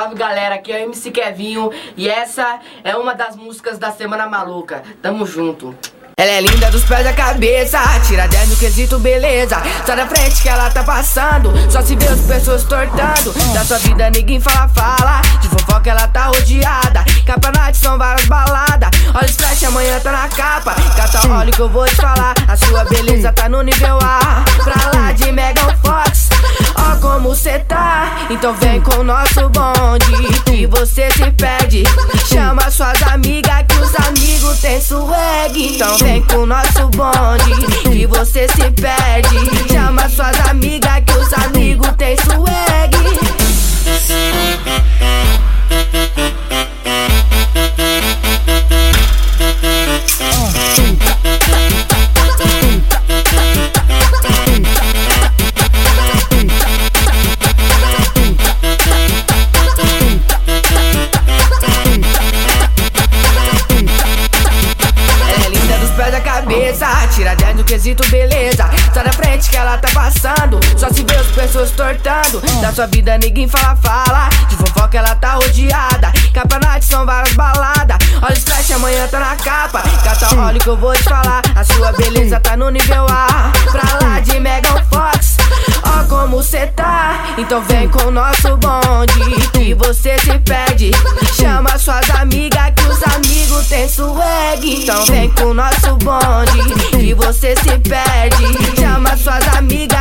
Salve galera, aqui é o MC Kevinho e essa é uma das músicas da Semana Maluca. Tamo junto. Ela é linda dos pés da cabeça, tira 10 no quesito beleza. Só da frente que ela tá passando, só se vê as pessoas tortando. Da sua vida ninguém fala, fala. De fofoca ela tá rodeada. Capa são várias baladas. Olha os flash, amanhã tá na capa. Cata óleo que eu vou te falar. A sua beleza tá no nível A. Pra lá de Megan Fox. Então vem com o nosso bonde Que você se perde. Chama suas amigas que os amigos têm swag. Então vem com o nosso bonde Que você se perde. Chama suas amigas que os amigos têm swag Tira 10 do quesito, beleza. Sai da frente que ela tá passando. Só se vê as pessoas tortando. Da sua vida ninguém fala, fala. De fofoca ela tá rodeada. Capa night são várias baladas. Olha os flash, amanhã tá na capa. Cata óleo que eu vou te falar. A sua beleza tá no nível A. Pra lá de Megan Fox. Ó como cê tá. Então vem com o nosso bonde. Que você swag. Então vem com o nosso bonde. Que você se perde. Chama suas amigas